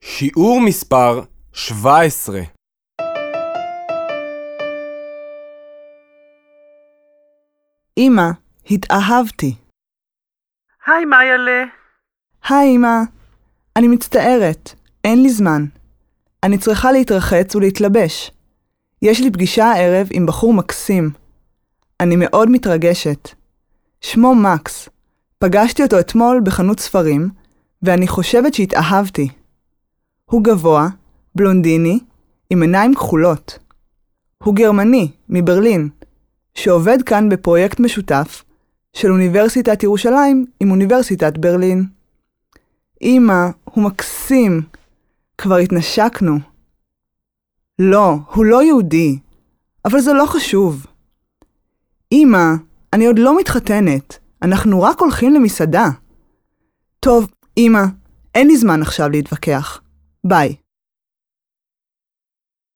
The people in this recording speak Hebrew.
שיעור מספר 17 אמא, התאהבתי. היי מאיילה, היי אמא, אני מצטערת, אין לי זמן. אני צריכה להתרחץ ולהתלבש. יש לי פגישה הערב עם בחור מקסים. אני מאוד מתרגשת. שמו מקס. פגשתי אותו אתמול בחנות ספרים, ואני חושבת שהתאהבתי. הוא גבוה, בלונדיני, עם עיניים כחולות. הוא גרמני, מברלין, שעובד כאן בפרויקט משותף של אוניברסיטת ירושלים עם אוניברסיטת ברלין. אמא, הוא מקסים. כבר התנשקנו. לא, הוא לא יהודי, אבל זה לא חשוב. אמא, אני עוד לא מתחתנת, אנחנו רק הולכים למסעדה. טוב, אמא, אין לי זמן עכשיו להתווכח. Bye.